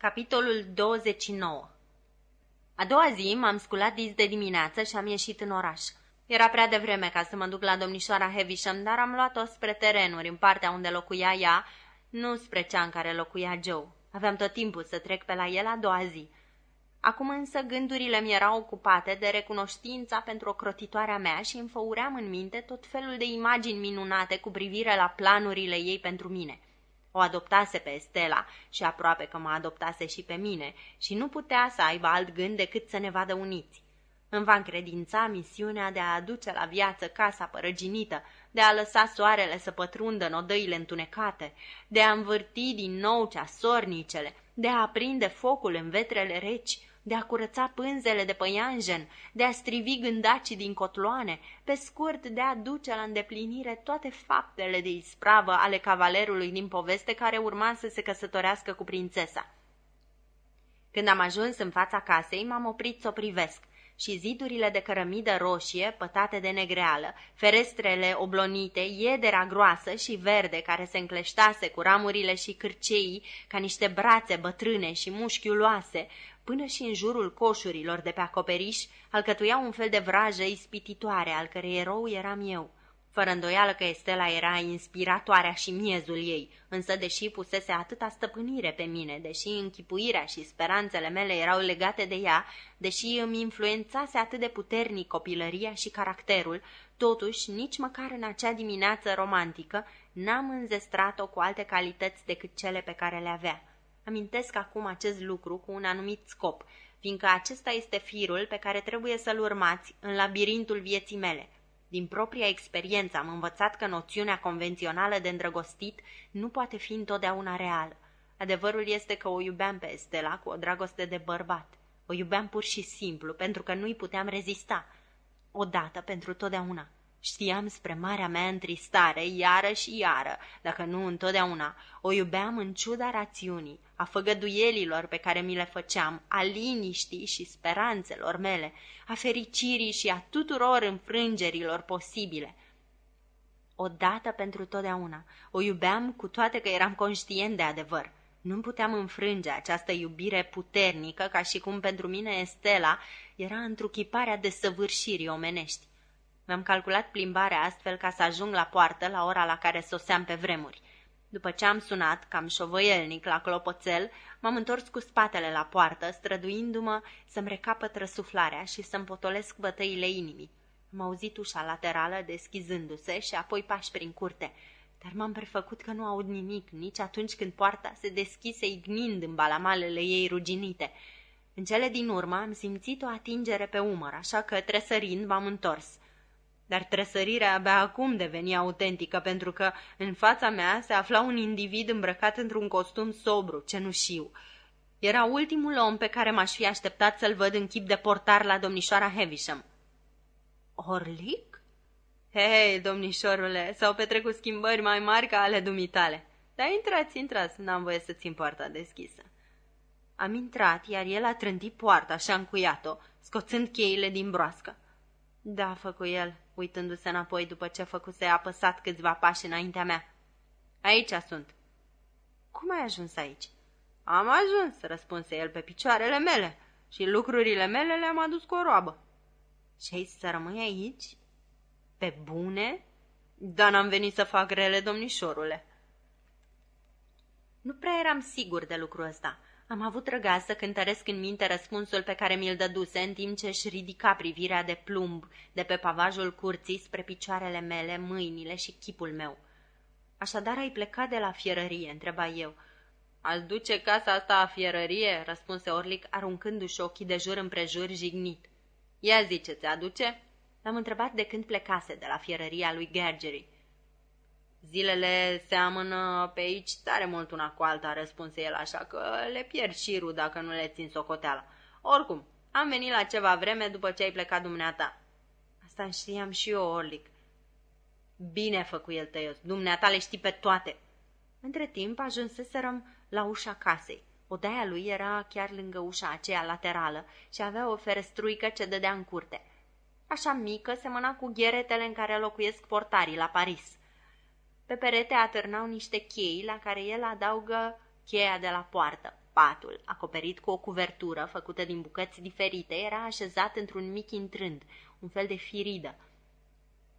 Capitolul 29 A doua zi m-am sculat dis de dimineață și am ieșit în oraș. Era prea devreme ca să mă duc la domnișoara Heavisham, dar am luat-o spre terenuri, în partea unde locuia ea, nu spre cea în care locuia Joe. Aveam tot timpul să trec pe la el a doua zi. Acum însă gândurile mi erau ocupate de recunoștința pentru ocrotitoarea mea și îmi făuream în minte tot felul de imagini minunate cu privire la planurile ei pentru mine – o adoptase pe Estela și aproape că mă adoptase și pe mine și nu putea să aibă alt gând decât să ne vadă uniți. Îmi va încredința misiunea de a aduce la viață casa părăginită, de a lăsa soarele să pătrundă în odăile întunecate, de a învârti din nou ceasornicele, de a aprinde focul în vetrele reci, de a curăța pânzele de păianjen, de a strivi gândacii din cotloane, pe scurt de a duce la îndeplinire toate faptele de ispravă ale cavalerului din poveste care urma să se căsătorească cu prințesa. Când am ajuns în fața casei, m-am oprit să o privesc și zidurile de cărămidă roșie, pătate de negreală, ferestrele oblonite, iedera groasă și verde care se încleștase cu ramurile și cârceii ca niște brațe bătrâne și mușchiuloase, până și în jurul coșurilor de pe acoperiș, alcătuia un fel de vrajă ispititoare, al cărei erou eram eu. Fără îndoială că Estela era inspiratoarea și miezul ei, însă deși pusese atâta stăpânire pe mine, deși închipuirea și speranțele mele erau legate de ea, deși îmi influențase atât de puternic copilăria și caracterul, totuși, nici măcar în acea dimineață romantică, n-am înzestrat-o cu alte calități decât cele pe care le avea. Amintesc acum acest lucru cu un anumit scop, fiindcă acesta este firul pe care trebuie să-l urmați în labirintul vieții mele. Din propria experiență am învățat că noțiunea convențională de îndrăgostit nu poate fi întotdeauna reală. Adevărul este că o iubeam pe Estela cu o dragoste de bărbat. O iubeam pur și simplu, pentru că nu-i puteam rezista. Odată pentru totdeauna. Știam spre marea mea întristare, iară și iară, dacă nu întotdeauna. O iubeam în ciuda rațiunii, a făgăduielilor pe care mi le făceam, a liniștii și speranțelor mele, a fericirii și a tuturor înfrângerilor posibile. Odată pentru totdeauna. O iubeam cu toate că eram conștient de adevăr. Nu puteam înfrânge această iubire puternică, ca și cum pentru mine Estela era întruchiparea desăvârșirii omenești. Mi-am calculat plimbarea astfel ca să ajung la poartă la ora la care soseam pe vremuri. După ce am sunat, cam șovăielnic, la clopoțel, m-am întors cu spatele la poartă, străduindu-mă să-mi recapăt răsuflarea și să-mi potolesc bătăile inimii. Am auzit ușa laterală deschizându-se și apoi pași prin curte, dar m-am prefăcut că nu aud nimic, nici atunci când poarta se deschise ignind în balamalele ei ruginite. În cele din urmă am simțit o atingere pe umăr, așa că, tresărind, m-am întors. Dar tresărirea abia acum deveni autentică, pentru că în fața mea se afla un individ îmbrăcat într-un costum sobru, cenușiu. Era ultimul om pe care m-aș fi așteptat să-l văd în chip de portar la domnișoara Heavisham. Orlic? Hei, domnișorule, s-au petrecut schimbări mai mari ca ale dumitale. Dar intrați, intrați, n-am voie să țin poarta deschisă. Am intrat, iar el a trântit poarta și a încuiat-o, scoțând cheile din broască. Da, făcu el, uitându-se înapoi după ce făcuse apăsat câțiva pași înaintea mea. Aici sunt. Cum ai ajuns aici? Am ajuns, răspunse el pe picioarele mele și lucrurile mele le-am adus cu o roabă. Și ai să rămâi aici? Pe bune? Dar n-am venit să fac rele, domnișorule. Nu prea eram sigur de lucrul ăsta. Am avut răgaz să cântăresc în minte răspunsul pe care mi-l dăduse în timp ce își ridica privirea de plumb de pe pavajul curții spre picioarele mele, mâinile și chipul meu. Așadar ai plecat de la fierărie?" întreba eu. Ați duce casa asta a fierărie?" răspunse Orlic, aruncându-și ochii de jur împrejur jignit. Ia zice, ți aduce?" L-am întrebat de când plecase de la fierăria lui Gergery. Zilele seamănă pe aici tare mult una cu alta, răspunse el, așa că le pierd șirul dacă nu le țin socoteala. Oricum, am venit la ceva vreme după ce ai plecat dumneata. Asta știam și eu, Orlic. Bine făcu el tăios, dumneata le știi pe toate. Între timp ajunseserăm la ușa casei. Odaia lui era chiar lângă ușa aceea laterală și avea o ferestruică ce dădea în curte. Așa mică, semăna cu gheretele în care locuiesc portarii la Paris. Pe perete atârnau niște chei la care el adaugă cheia de la poartă. patul, acoperit cu o cuvertură făcută din bucăți diferite, era așezat într-un mic intrând, un fel de firidă.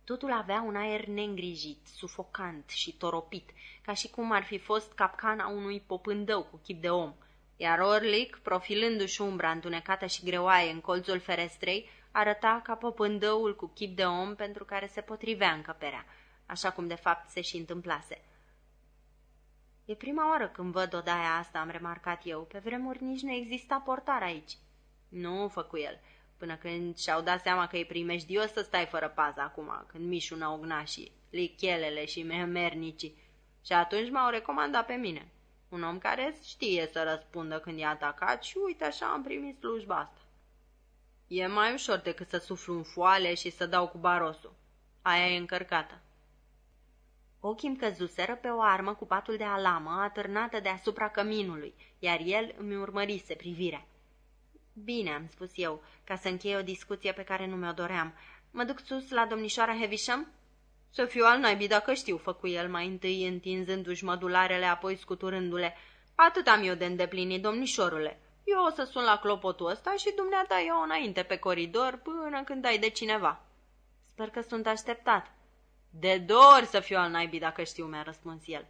Totul avea un aer neîngrijit, sufocant și toropit, ca și cum ar fi fost capcana unui popândău cu chip de om, iar Orlic, profilându-și umbra întunecată și greoaie în colțul ferestrei, arăta ca popândăul cu chip de om pentru care se potrivea încăperea, așa cum de fapt se și întâmplase. E prima oară când văd odaia asta, am remarcat eu. Pe vremuri nici nu exista portar aici. Nu, făcu el, până când și-au dat seama că e primejdios să stai fără pază acum, când mișună ognașii, lichelele și memernicii. Și atunci m-au recomandat pe mine. Un om care știe să răspundă când e atacat și uite așa am primit slujba asta. E mai ușor decât să suflu în foale și să dau cu barosul. Aia e încărcată. Ochii îmi căzuseră pe o armă cu patul de alamă atârnată deasupra căminului, iar el îmi urmărise privirea. Bine, am spus eu, ca să închei o discuție pe care nu mi-o doream. Mă duc sus la domnișoara Heavisham? Să fiu al naibii dacă știu, făcu el mai întâi întinzându-și mădularele, apoi scuturându-le. Atât am eu de îndeplinit, domnișorule. Eu o să sun la clopotul ăsta și dumneata eu înainte pe coridor până când ai de cineva. Sper că sunt așteptat. De dor să fiu al naibii dacă știu, mi-a răspuns el.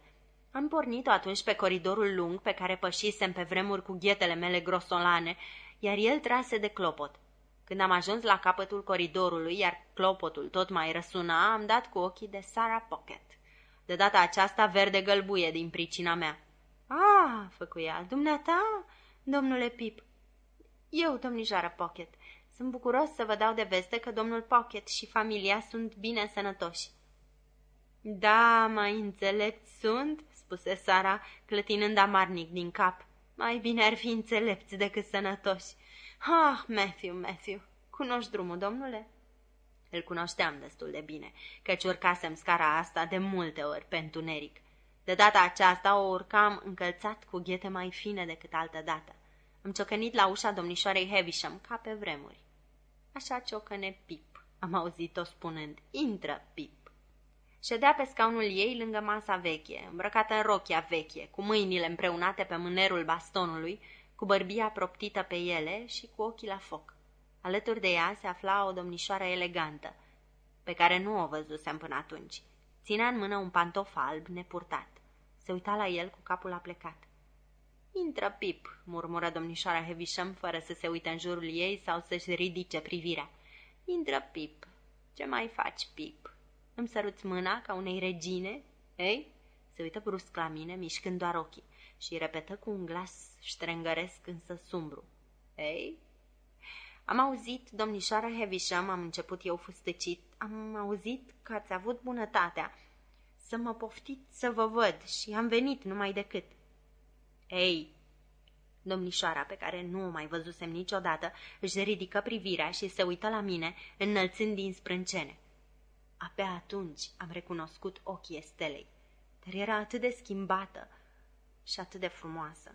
Am pornit atunci pe coridorul lung pe care pășisem pe vremuri cu ghetele mele grosolane, iar el trase de clopot. Când am ajuns la capătul coridorului, iar clopotul tot mai răsuna, am dat cu ochii de Sarah Pocket. De data aceasta verde gălbuie din pricina mea. Ah, făcuia, dumneata, domnule Pip. Eu, domnișoară Pocket, sunt bucuros să vă dau de veste că domnul Pocket și familia sunt bine sănătoși. Da, mai înțelepți sunt, spuse Sara, clătinând amarnic din cap. Mai bine ar fi înțelepți decât sănătoși. Ah, Matthew, Matthew, cunoști drumul, domnule? Îl cunoșteam destul de bine, căci urcasem scara asta de multe ori pe întuneric. De data aceasta o urcam încălțat cu ghete mai fine decât altă dată. Am ciocănit la ușa domnișoarei Heavisham, ca pe vremuri. Așa ciocăne Pip, am auzit-o spunând, intră, Pip. Ședea pe scaunul ei lângă masa veche, îmbrăcată în rochia veche, cu mâinile împreunate pe mânerul bastonului, cu bărbia proptită pe ele și cu ochii la foc. Alături de ea se afla o domnișoară elegantă, pe care nu o văzusem până atunci. Ținea în mână un pantof alb nepurtat. Se uita la el cu capul aplecat. Intră, Pip, murmură domnișoara Heavisham, fără să se uite în jurul ei sau să-și ridice privirea. Intră, Pip. Ce mai faci, Pip? Îmi săruți mâna ca unei regine? Ei? Se uită brusc la mine, mișcând doar ochii, și repetă cu un glas ștrengăresc, însă sumbru. Ei? Am auzit, domnișoara Heavisham, am început eu fustăcit, am auzit că ați avut bunătatea să mă poftiți să vă văd și am venit numai decât. Ei, Domnișoara, pe care nu o mai văzusem niciodată, își ridică privirea și se uită la mine, înălțând din sprâncene. Abia atunci am recunoscut ochii Estelei, dar era atât de schimbată și atât de frumoasă.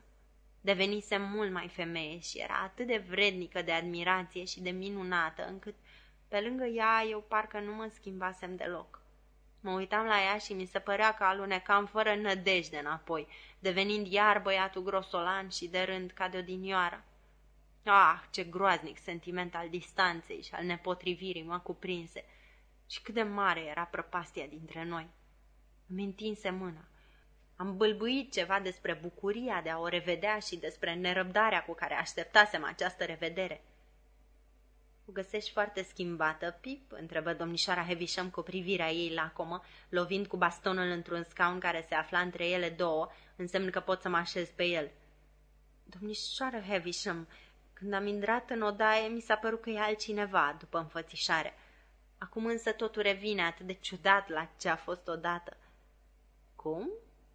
Devenisem mult mai femeie și era atât de vrednică de admirație și de minunată, încât pe lângă ea eu parcă nu mă schimbasem deloc. Mă uitam la ea și mi se părea că alunecam fără nădejde înapoi, devenind iar băiatul grosolan și de rând ca de odinioară. Ah, ce groaznic sentiment al distanței și al nepotrivirii mă cuprinse și cât de mare era prăpastia dintre noi. Îmi întinse mâna. Am bâlbuit ceva despre bucuria de a o revedea și despre nerăbdarea cu care așteptasem această revedere. O găsești foarte schimbată, Pip?" întrebă domnișoara Heavisham cu privirea ei lacomă, lovind cu bastonul într-un scaun care se afla între ele două, însemn că pot să mă așez pe el. Domnișoară Heavisham, când am intrat în odaie, mi s-a părut că e altcineva, după înfățișare. Acum însă totul revine atât de ciudat la ce a fost odată. Cum?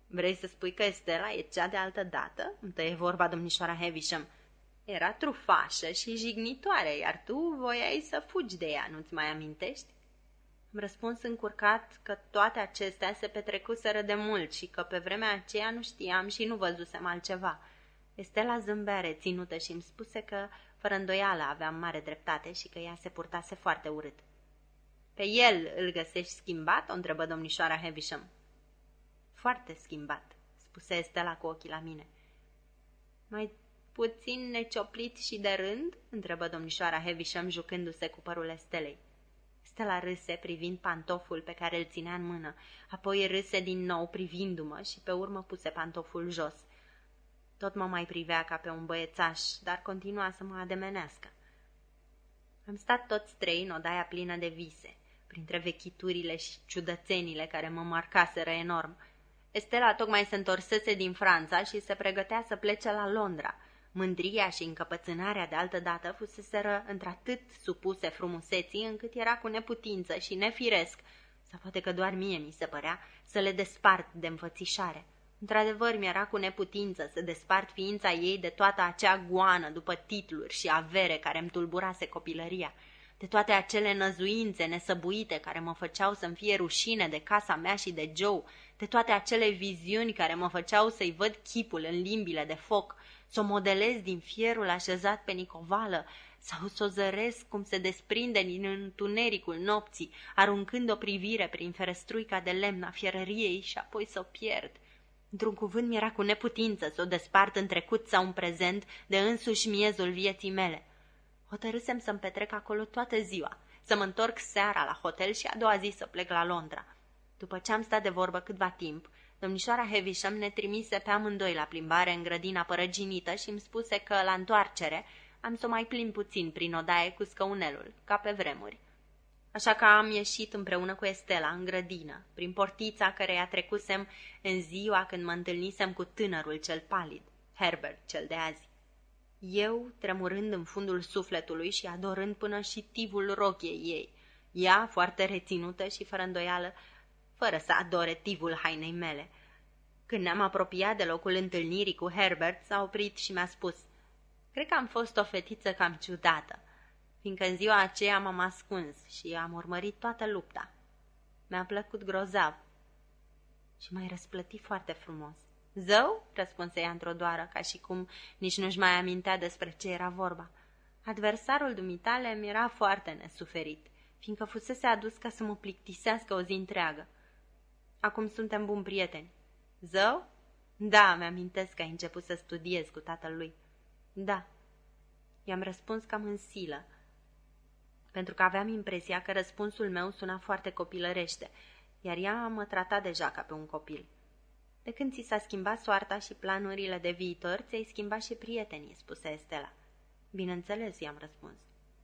Vrei să spui că Estela e cea de altă dată? Îmi tăie vorba domnișoara Heavisham. Era trufașă și jignitoare, iar tu voiai să fugi de ea, nu-ți mai amintești? Am răspuns încurcat că toate acestea se petrecuseră de mult și că pe vremea aceea nu știam și nu văzusem altceva. Estela zâmbea reținută și îmi spuse că, fără îndoială, aveam mare dreptate și că ea se purtase foarte urât. Pe el îl găsești schimbat?" o întrebă domnișoara Heavisham. Foarte schimbat," spuse Estela cu ochii la mine. Mai puțin necioplit și de rând?" întrebă domnișoara Heavisham jucându-se cu părul Estelei. Stella râse privind pantoful pe care îl ținea în mână, apoi râse din nou privindu-mă și pe urmă puse pantoful jos. Tot mă mai privea ca pe un băiețaș, dar continua să mă ademenească. Am stat toți trei în odaia plină de vise, printre vechiturile și ciudățenile care mă marcaseră enorm. Estela tocmai se întorsese din Franța și se pregătea să plece la Londra – Mândria și încăpățânarea de altă dată fuseseră într-atât supuse frumuseții încât era cu neputință și nefiresc, sau poate că doar mie mi se părea, să le despart de înfățișare. Într-adevăr, mi-era cu neputință să despart ființa ei de toată acea goană după titluri și avere care îmi tulburase copilăria, de toate acele năzuințe nesăbuite care mă făceau să-mi fie rușine de casa mea și de Joe, de toate acele viziuni care mă făceau să-i văd chipul în limbile de foc, să o modelez din fierul așezat pe nicovală sau să o zăresc cum se desprinde din întunericul nopții, aruncând o privire prin ferestruica de lemn a fierăriei și apoi să o pierd. Într-un cuvânt mi-era cu neputință să o despart în trecut sau în prezent de însuși miezul vieții mele. Hotărâsem să-mi petrec acolo toată ziua, să mă întorc seara la hotel și a doua zi să plec la Londra. După ce am stat de vorbă câtva timp, Domnișoara Heavisham ne trimise pe amândoi la plimbare în grădina părăginită și îmi spuse că, la întoarcere, am să o mai plimb puțin prin odaie cu scăunelul, ca pe vremuri. Așa că am ieșit împreună cu Estela în grădină, prin portița căreia trecusem în ziua când mă întâlnisem cu tânărul cel palid, Herbert cel de azi. Eu, tremurând în fundul sufletului și adorând până și tivul rochiei ei, ea, foarte reținută și fără îndoială, fără să adore tivul hainei mele. Când ne-am apropiat de locul întâlnirii cu Herbert, s-a oprit și mi-a spus Cred că am fost o fetiță cam ciudată, fiindcă în ziua aceea m-am ascuns și am urmărit toată lupta. Mi-a plăcut grozav și m-ai răsplătit foarte frumos. Zău? răspunse ea într-o doară, ca și cum nici nu-și mai amintea despre ce era vorba. Adversarul dumitale mi era foarte nesuferit, fiindcă fusese adus ca să mă plictisească o zi întreagă. Acum suntem buni prieteni. Zău? Da, mi-amintesc că ai început să studiez cu tatăl lui. Da. I-am răspuns cam în silă, pentru că aveam impresia că răspunsul meu suna foarte copilărește, iar ea mă trata deja ca pe un copil. De când ți s-a schimbat soarta și planurile de viitor, ți-ai schimbat și prietenii, spuse Estela. Bineînțeles, i-am răspuns.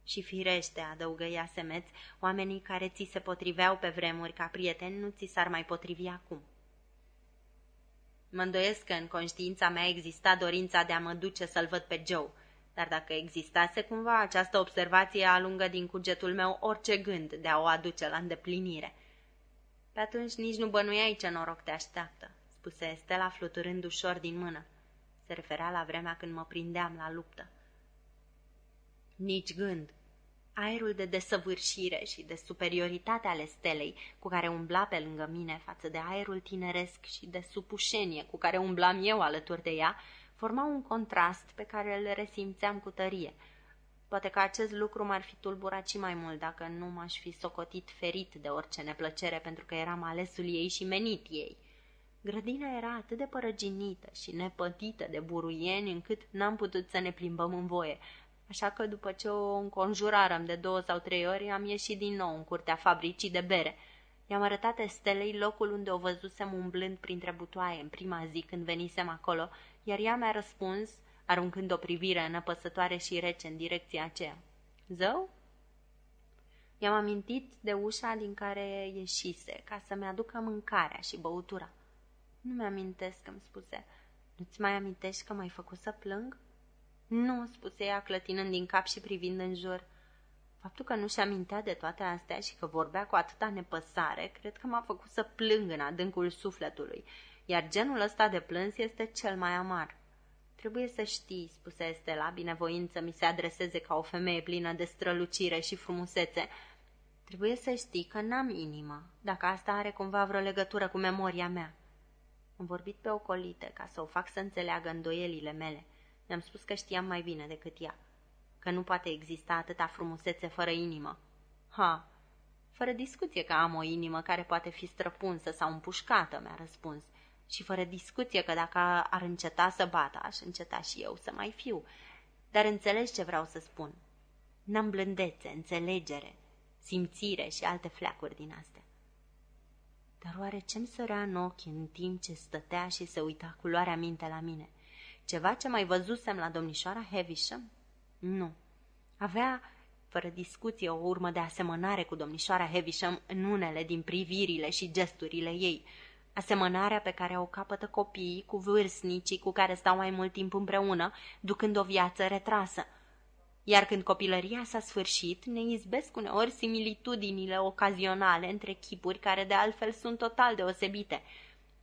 Și firește, adăugă ea semeț, oamenii care ți se potriveau pe vremuri ca prieteni nu ți s-ar mai potrivi acum. Mă îndoiesc că în conștiința mea exista dorința de a mă duce să-l văd pe Joe, dar dacă existase cumva această observație alungă din cugetul meu orice gând de a o aduce la îndeplinire. Pe atunci nici nu bănuiai ce noroc te așteaptă, spuse Estela fluturând ușor din mână. Se referea la vremea când mă prindeam la luptă. Nici gând. Aerul de desăvârșire și de superioritate ale stelei cu care umbla pe lângă mine față de aerul tineresc și de supușenie cu care umblam eu alături de ea, forma un contrast pe care îl resimțeam cu tărie. Poate că acest lucru m-ar fi tulburat și mai mult dacă nu m-aș fi socotit ferit de orice neplăcere pentru că eram alesul ei și menit ei. Grădina era atât de părăginită și nepătită de buruieni încât n-am putut să ne plimbăm în voie, așa că după ce o înconjurarăm de două sau trei ori, am ieșit din nou în curtea fabricii de bere. I-am arătat Estelei locul unde o văzusem umblând printre butoaie în prima zi când venisem acolo, iar ea mi-a răspuns, aruncând o privire înăpăsătoare și rece în direcția aceea. Zău? I-am amintit de ușa din care ieșise, ca să-mi aducă mâncarea și băutura. Nu mi-amintesc, îmi spuse. Nu-ți mai amintești că m-ai făcut să plâng? Nu, spuse ea, clătinând din cap și privind în jur. Faptul că nu-și amintea de toate astea și că vorbea cu atâta nepăsare, cred că m-a făcut să plâng în adâncul sufletului, iar genul ăsta de plâns este cel mai amar. Trebuie să știi, spuse Estela, binevoință mi se adreseze ca o femeie plină de strălucire și frumusețe. Trebuie să știi că n-am inimă, dacă asta are cumva vreo legătură cu memoria mea. Am vorbit pe ocolite ca să o fac să înțeleagă îndoielile mele. I-am spus că știam mai bine decât ea, că nu poate exista atâta frumusețe fără inimă. Ha, fără discuție că am o inimă care poate fi străpunsă sau împușcată, mi-a răspuns. și fără discuție că dacă ar înceta să bată, aș înceta și eu să mai fiu. Dar înțelegi ce vreau să spun. N-am blândețe, înțelegere, simțire și alte fleacuri din astea. Dar oare ce-mi sărea în ochi în timp ce stătea și se uita cu luarea minte la mine? Ceva ce mai văzusem la domnișoara Heavisham? Nu. Avea, fără discuție, o urmă de asemănare cu domnișoara Heavisham în unele din privirile și gesturile ei, asemănarea pe care o capătă copiii cu vârstnicii cu care stau mai mult timp împreună, ducând o viață retrasă. Iar când copilăria s-a sfârșit, ne izbesc uneori similitudinile ocazionale între chipuri care de altfel sunt total deosebite.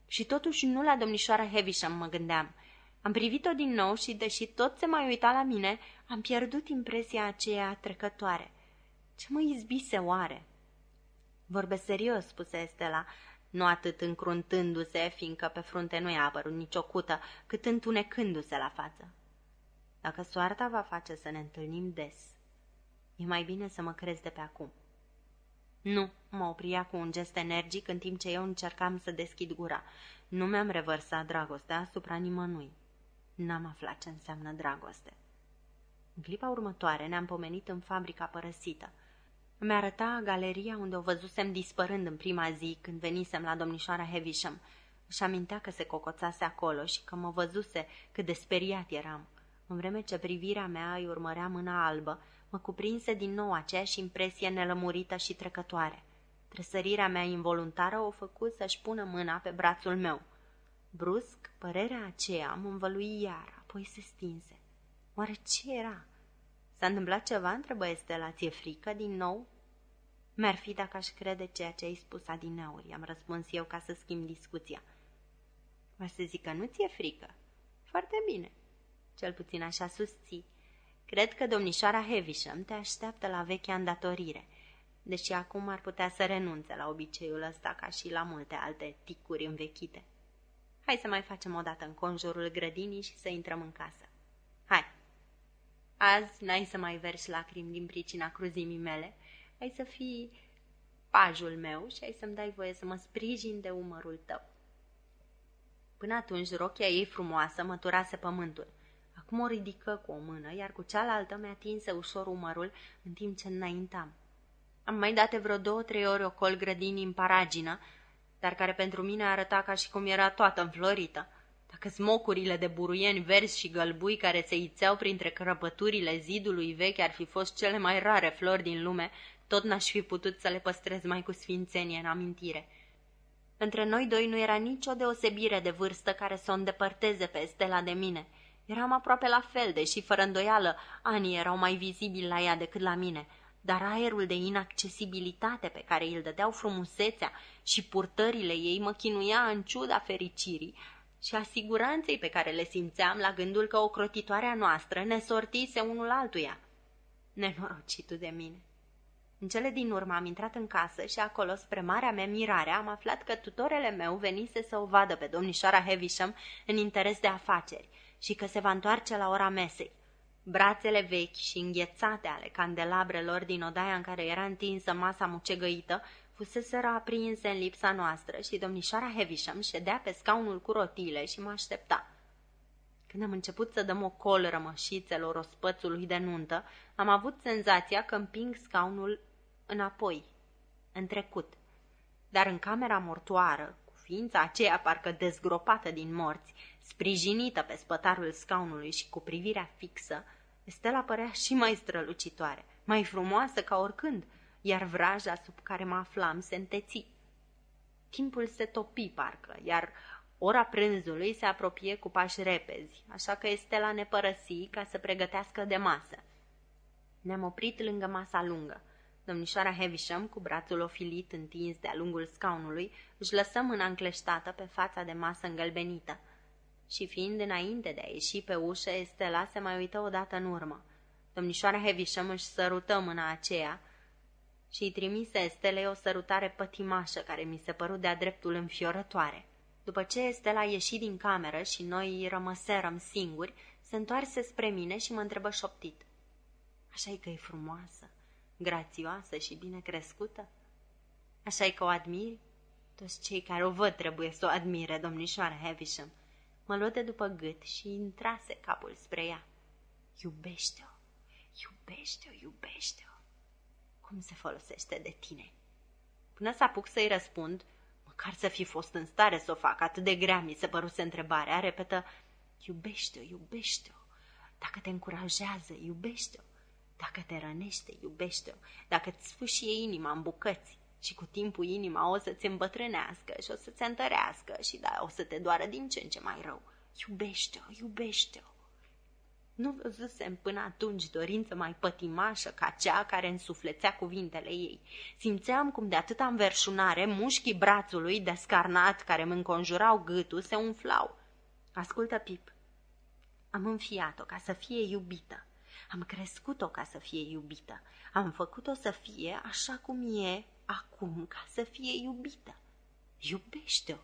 Și totuși nu la domnișoara Heavisham mă gândeam. Am privit-o din nou și, deși tot se mai uita la mine, am pierdut impresia aceea trecătoare. Ce mă izbise oare? Vorbesc serios, spuse Estela, nu atât încruntându-se, fiindcă pe frunte nu i-a apărut nicio cută, cât întunecându-se la față. Dacă soarta va face să ne întâlnim des, e mai bine să mă crezi de pe acum. Nu, mă opria cu un gest energic în timp ce eu încercam să deschid gura. Nu mi-am revărsat dragostea asupra nimănui. N-am aflat ce înseamnă dragoste. În clipa următoare ne-am pomenit în fabrica părăsită. Îmi arăta galeria unde o văzusem dispărând în prima zi când venisem la domnișoara Heavisham. Își amintea că se cocoțase acolo și că mă văzuse cât de speriat eram. În vreme ce privirea mea îi urmărea mâna albă, mă cuprinse din nou aceeași impresie nelămurită și trecătoare. Tresărirea mea involuntară o făcut să-și pună mâna pe brațul meu. Brusc, părerea aceea mă învălui iar, apoi se stinse. Oare ce era? S-a întâmplat ceva? întrebă Estela. Ție frică din nou? Mi-ar fi dacă aș crede ceea ce ai spus adineauri, am răspuns eu ca să schimb discuția. Va să zic că nu ți-e frică. Foarte bine. Cel puțin așa susții. Cred că domnișoara Heavisham te așteaptă la vechea îndatorire, deși acum ar putea să renunțe la obiceiul ăsta ca și la multe alte ticuri învechite. Hai să mai facem o dată în conjurul grădinii și să intrăm în casă. Hai! Azi n-ai să mai verși lacrimi din pricina cruzimii mele, ai să fii pajul meu și ai să-mi dai voie să mă sprijin de umărul tău. Până atunci, rochia ei frumoasă măturase pământul. Acum o ridică cu o mână, iar cu cealaltă mi-a atinse ușor umărul în timp ce înaintam. Am mai dat vreo două-trei ori o col grădinii în paragină, dar care pentru mine arăta ca și cum era toată înflorită. Dacă smocurile de buruieni verzi și gălbui care se ițeau printre crăpăturile zidului vechi ar fi fost cele mai rare flori din lume, tot n-aș fi putut să le păstrez mai cu sfințenie în amintire. Între noi doi nu era nicio deosebire de vârstă care să o îndepărteze pe Stella de mine. Eram aproape la fel, deși fără îndoială anii erau mai vizibili la ea decât la mine, dar aerul de inaccesibilitate pe care îl dădeau frumusețea și purtările ei mă chinuia în ciuda fericirii și a siguranței pe care le simțeam la gândul că ocrotitoarea noastră ne sortise unul altuia. Nenorocitul de mine! În cele din urmă am intrat în casă și acolo, spre marea mea mirare, am aflat că tutorele meu venise să o vadă pe domnișoara Heavisham în interes de afaceri și că se va întoarce la ora mesei. Brațele vechi și înghețate ale candelabrelor din odaia în care era întinsă masa mucegăită fuseseră aprinse în lipsa noastră și domnișoara Heavisham ședea pe scaunul cu rotile și mă aștepta. Când am început să dăm o col rămășițelor ospățului de nuntă, am avut senzația că împing scaunul înapoi, în trecut. Dar în camera mortoară, cu ființa aceea parcă dezgropată din morți, sprijinită pe spătarul scaunului și cu privirea fixă, Stella părea și mai strălucitoare, mai frumoasă ca oricând, iar vraja sub care mă aflam se înteți. Timpul se topi parcă, iar ora prânzului se apropie cu pași repezi, așa că Estela ne părăsi ca să pregătească de masă. Ne-am oprit lângă masa lungă. Domnișoara Heavisham, cu brațul ofilit întins de-a lungul scaunului, își lăsă mâna încleștată pe fața de masă îngălbenită. Și fiind înainte de a ieși pe ușă, Estela se mai uită odată în urmă. Domnișoara Heavisham își sărută mâna aceea și îi trimise Estelei o sărutare pătimașă care mi se păru de-a dreptul înfiorătoare. După ce Estela a ieșit din cameră și noi rămăserăm singuri, se întoarse spre mine și mă întrebă șoptit. Așa-i că e frumoasă, grațioasă și bine crescută? Așa-i că o admiri? Toți cei care o văd trebuie să o admire, domnișoară Havisham. Mă luă de după gât și intrase capul spre ea. Iubește-o, iubește-o, iubește-o. Cum se folosește de tine? Până să apuc să-i răspund, măcar să fi fost în stare să o fac, atât de grea mi se păruse întrebarea, repetă, iubește-o, iubește-o. Dacă te încurajează, iubește-o. Dacă te rănește, iubește-o. Dacă îți sfâșie inima în bucăți și cu timpul inima o să-ți îmbătrânească și o să-ți întărească și da, o să te doară din ce în ce mai rău. Iubește-o, iubește-o. Nu văzusem până atunci dorință mai pătimașă ca cea care însuflețea cuvintele ei. Simțeam cum de atâta înverșunare mușchii brațului descarnat care mă înconjurau gâtul se umflau. Ascultă, Pip, am înfiat-o ca să fie iubită. Am crescut-o ca să fie iubită. Am făcut-o să fie așa cum e acum ca să fie iubită. Iubește-o.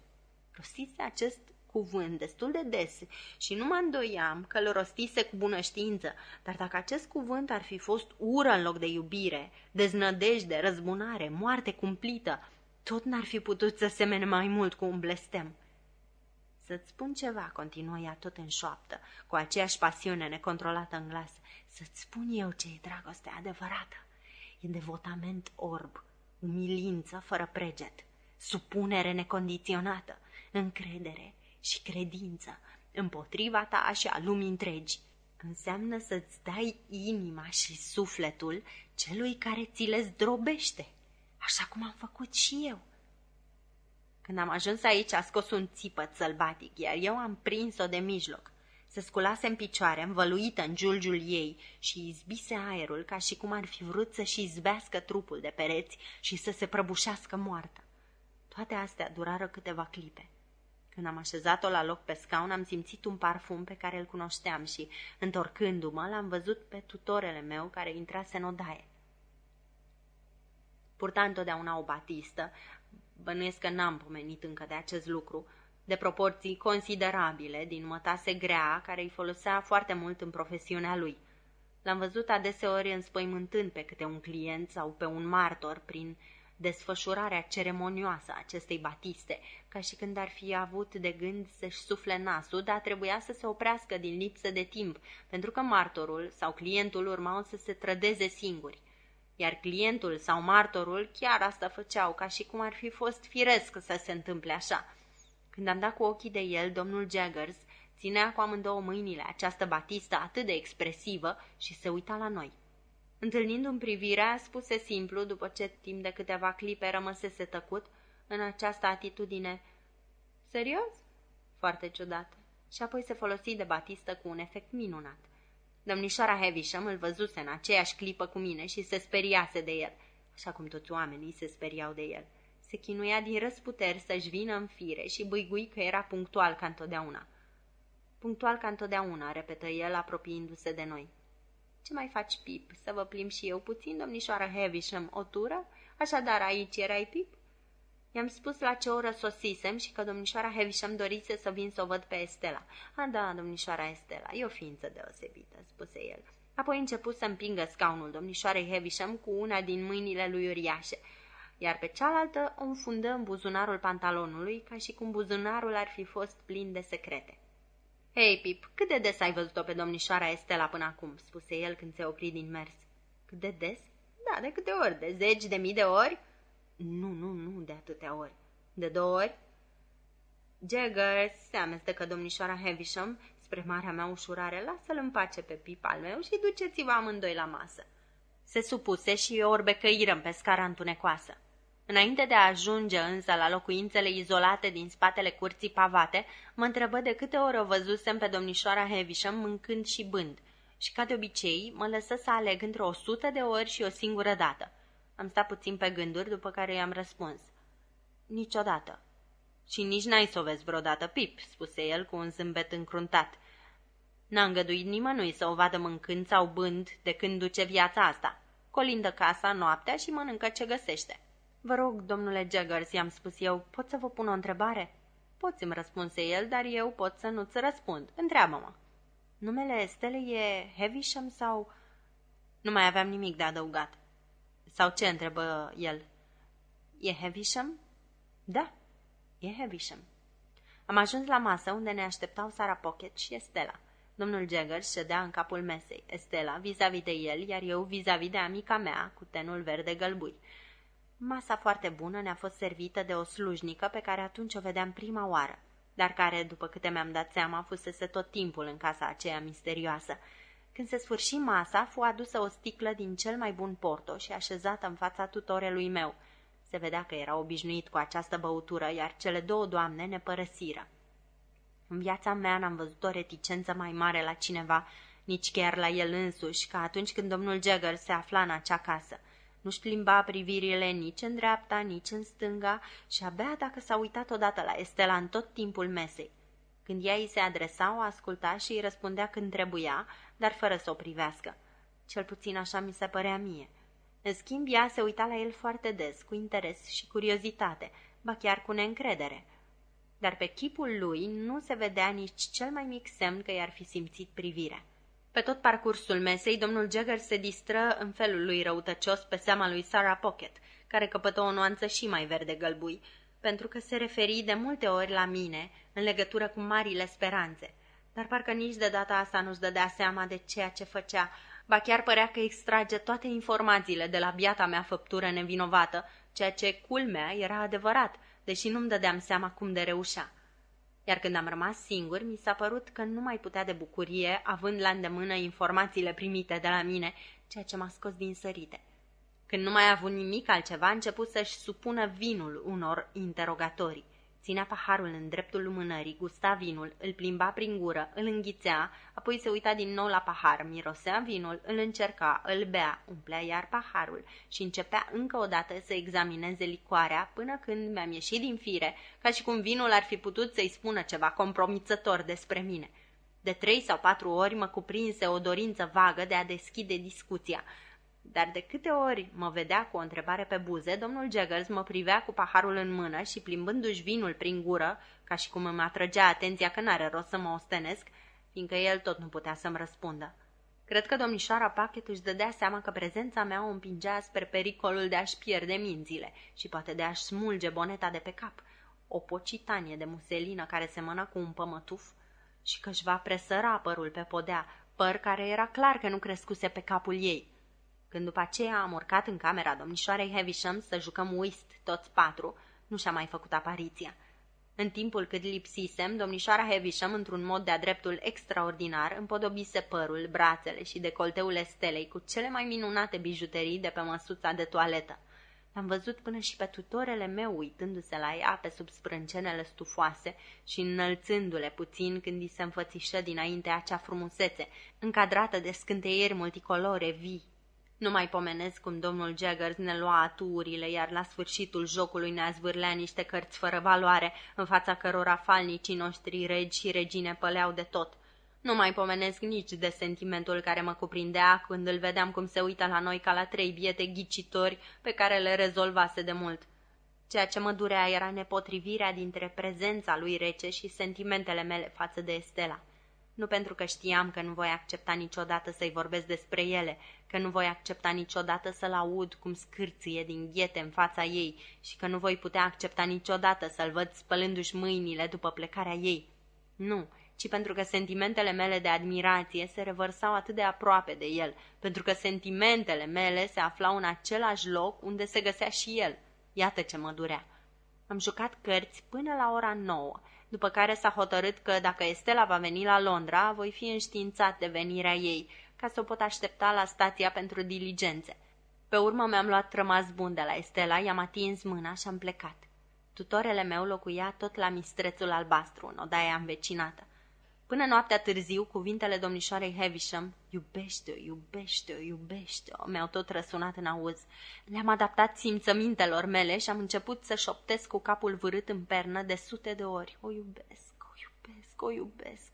Rostise acest cuvânt destul de des și nu mă îndoiam că îl rostise cu bună știință, dar dacă acest cuvânt ar fi fost ură în loc de iubire, deznădejde, răzbunare, moarte cumplită, tot n-ar fi putut să semene mai mult cu un blestem. Să-ți spun ceva, continuă ea tot în șoaptă, cu aceeași pasiune necontrolată în glas. Să-ți spun eu ce e dragoste adevărată. E devotament orb, umilință fără preget, supunere necondiționată, încredere și credință împotriva ta și a lumii întregi. Înseamnă să-ți dai inima și sufletul celui care ți le zdrobește, așa cum am făcut și eu. Când am ajuns aici, a scos un țipăt sălbatic, iar eu am prins-o de mijloc. Se sculase în picioare, învăluită în giulgiul ei și izbise aerul ca și cum ar fi vrut să-și izbească trupul de pereți și să se prăbușească moartă. Toate astea durară câteva clipe. Când am așezat-o la loc pe scaun, am simțit un parfum pe care îl cunoșteam și, întorcându-mă, l-am văzut pe tutorele meu care intrase în odaie. Purta întotdeauna o batistă, bănuiesc că n-am pomenit încă de acest lucru, de proporții considerabile, din mătase grea, care îi folosea foarte mult în profesiunea lui. L-am văzut adeseori înspăimântând pe câte un client sau pe un martor prin desfășurarea ceremonioasă a acestei batiste, ca și când ar fi avut de gând să-și sufle nasul, dar trebuia să se oprească din lipsă de timp, pentru că martorul sau clientul urmau să se trădeze singuri iar clientul sau martorul chiar asta făceau, ca și cum ar fi fost firesc să se întâmple așa. Când am dat cu ochii de el, domnul Jaggers ținea cu amândouă mâinile această batistă atât de expresivă și se uita la noi. Întâlnindu-mi privirea, spuse simplu, după ce timp de câteva clipe rămăsese tăcut, în această atitudine, Serios? Foarte ciudată. Și apoi se folosi de batistă cu un efect minunat. Domnișoara Havisham îl văzuse în aceeași clipă cu mine și se speriase de el, așa cum toți oamenii se speriau de el. Se chinuia din răsputeri să-și vină în fire și băigui că era punctual ca întotdeauna. Punctual ca întotdeauna, repetă el, apropiindu-se de noi. Ce mai faci, Pip? Să vă plim și eu puțin, domnișoara Havisham, o tură? Așadar, aici erai, Pip? I-am spus la ce oră sosisem și că domnișoara Havisham dorise să vin să o văd pe Estela. A, da, domnișoara Estela, e o ființă deosebită, spuse el. Apoi început să împingă scaunul domnișoarei Havisham cu una din mâinile lui uriașe, iar pe cealaltă o înfundă în buzunarul pantalonului, ca și cum buzunarul ar fi fost plin de secrete. Hei, Pip, cât de des ai văzut-o pe domnișoara Estela până acum?" spuse el când se opri din mers. Cât de des?" Da, de câte ori? De zeci de mii de ori?" Nu, nu, nu, de atâtea ori. De două ori? Jaggers, se amestecă domnișoara Havisham, spre marea mea ușurare, lasă-l în pace pe pip al meu și duceți-vă amândoi la masă. Se supuse și orbecăirăm pe scara întunecoasă. Înainte de a ajunge însă la locuințele izolate din spatele curții pavate, mă întrebă de câte ori o văzusem pe domnișoara Havisham mâncând și bând, și ca de obicei mă lăsă să aleg între o sută de ori și o singură dată. Am stat puțin pe gânduri, după care i-am răspuns. Niciodată. Și nici n-ai să o vezi vreodată, Pip, spuse el cu un zâmbet încruntat. N-a îngăduit nimănui să o vadă mâncând sau bând de când duce viața asta. Colindă casa noaptea și mănâncă ce găsește. Vă rog, domnule Jaggers, i-am spus eu, pot să vă pun o întrebare? Poți, îmi răspunse el, dar eu pot să nu-ți răspund. Întreabă-mă. Numele Stele e Heavisham sau... Nu mai aveam nimic de adăugat. Sau ce întrebă el? E Heavisham? Da, E Havisham. Am ajuns la masă unde ne așteptau Sara Pocket și Estela. Domnul Jaggers ședea în capul mesei, Estela vis-a-vis -vis de el, iar eu vis-a-vis -vis de amica mea, cu tenul verde gălbui. Masa foarte bună ne-a fost servită de o slujnică pe care atunci o vedeam prima oară, dar care, după câte mi-am dat seama, fusese tot timpul în casa aceea misterioasă. Când se sfârși masa, fu adusă o sticlă din cel mai bun porto și așezată în fața tutorelui meu. Se vedea că era obișnuit cu această băutură, iar cele două doamne ne părăsiră. În viața mea n-am văzut o reticență mai mare la cineva, nici chiar la el însuși, ca atunci când domnul Jagger se afla în acea casă. Nu-și plimba privirile nici în dreapta, nici în stânga și abia dacă s-a uitat odată la Estela în tot timpul mesei. Când ea îi se adresa, o asculta și îi răspundea când trebuia, dar fără să o privească. Cel puțin așa mi se părea mie. În schimb, ea se uita la el foarte des, cu interes și curiozitate, ba chiar cu neîncredere. Dar pe chipul lui nu se vedea nici cel mai mic semn că i-ar fi simțit privirea. Pe tot parcursul mesei, domnul Jagger se distră în felul lui răutăcios pe seama lui Sarah Pocket, care căpătă o nuanță și mai verde-gălbui, pentru că se referi de multe ori la mine în legătură cu marile speranțe. Dar parcă nici de data asta nu-și dădea seama de ceea ce făcea, ba chiar părea că extrage toate informațiile de la biata mea făptură nevinovată, ceea ce, culmea, era adevărat, deși nu-mi dădeam seama cum de reușea iar când am rămas singur, mi s-a părut că nu mai putea de bucurie, având la îndemână informațiile primite de la mine, ceea ce m-a scos din sărite. Când nu mai a avut nimic altceva, a început să-și supună vinul unor interogatorii. Ținea paharul în dreptul lumânării, gusta vinul, îl plimba prin gură, îl înghițea, apoi se uita din nou la pahar, mirosea vinul, îl încerca, îl bea, umplea iar paharul și începea încă o dată să examineze licoarea până când mi-am ieșit din fire, ca și cum vinul ar fi putut să-i spună ceva compromițător despre mine. De trei sau patru ori mă cuprinse o dorință vagă de a deschide discuția, dar de câte ori mă vedea cu o întrebare pe buze, domnul Jaggers mă privea cu paharul în mână și plimbându-și vinul prin gură, ca și cum îmi atrăgea atenția că n-are rost să mă ostenesc, fiindcă el tot nu putea să-mi răspundă. Cred că domnișoara Pachet își dădea seama că prezența mea o împingea spre pericolul de a-și pierde mințile și poate de a-și smulge boneta de pe cap, o pocitanie de muselină care semăna cu un pămătuf și că își va presăra părul pe podea, păr care era clar că nu crescuse pe capul ei. Când după aceea am urcat în camera domnișoarei Havisham să jucăm whist toți patru, nu și-a mai făcut apariția. În timpul cât lipsisem, domnișoara Havisham, într-un mod de-a dreptul extraordinar, împodobise părul, brațele și decolteul Estelei cu cele mai minunate bijuterii de pe măsuța de toaletă. L-am văzut până și pe tutorele meu uitându-se la ea pe sub sprâncenele stufoase și înălțându-le puțin când îi se înfățișă dinainte acea frumusețe, încadrată de scânteieri multicolore vii, nu mai pomenesc cum domnul Jaggers ne lua aturile, iar la sfârșitul jocului ne zvârlea niște cărți fără valoare, în fața cărora falnicii noștri regi și regine păleau de tot. Nu mai pomenesc nici de sentimentul care mă cuprindea când îl vedeam cum se uită la noi ca la trei biete ghicitori pe care le rezolvase de mult. Ceea ce mă durea era nepotrivirea dintre prezența lui rece și sentimentele mele față de Estela nu pentru că știam că nu voi accepta niciodată să-i vorbesc despre ele, că nu voi accepta niciodată să-l aud cum scârție din ghete în fața ei și că nu voi putea accepta niciodată să-l văd spălându-și mâinile după plecarea ei. Nu, ci pentru că sentimentele mele de admirație se revărsau atât de aproape de el, pentru că sentimentele mele se aflau în același loc unde se găsea și el. Iată ce mă durea. Am jucat cărți până la ora nouă după care s-a hotărât că dacă Estela va veni la Londra, voi fi înștiințat de venirea ei, ca să o pot aștepta la stația pentru diligențe. Pe urmă mi-am luat rămas bun de la Estela, i-am atins mâna și am plecat. Tutorele meu locuia tot la mistrețul albastru, în odaia învecinată. Până noaptea târziu, cuvintele domnișoarei Havisham, iubește-o, iubește-o, iubește-o, mi-au tot răsunat în auz. Le-am adaptat simțămintelor mele și am început să șoptesc cu capul vârât în pernă de sute de ori. O iubesc, o iubesc, o iubesc.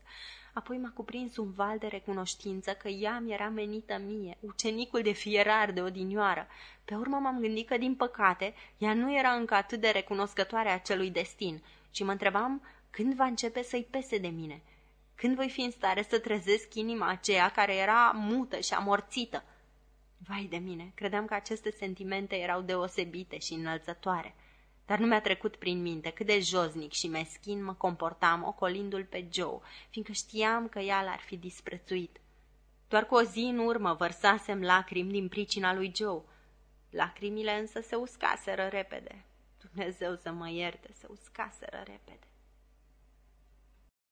Apoi m-a cuprins un val de recunoștință că ea mi era menită mie, ucenicul de fierar de odinioară. Pe urmă m-am gândit că, din păcate, ea nu era încă atât de recunoscătoare acelui destin și mă întrebam când va începe să-i pese de mine – când voi fi în stare să trezesc inima aceea care era mută și amorțită? Vai de mine, credeam că aceste sentimente erau deosebite și înălțătoare. dar nu mi-a trecut prin minte cât de josnic și meschin mă comportam ocolindu-l pe Joe, fiindcă știam că ea l-ar fi disprețuit. Doar cu o zi în urmă vărsasem lacrimi din pricina lui Joe. Lacrimile însă se uscaseră repede. Dumnezeu să mă ierte, se uscaseră repede.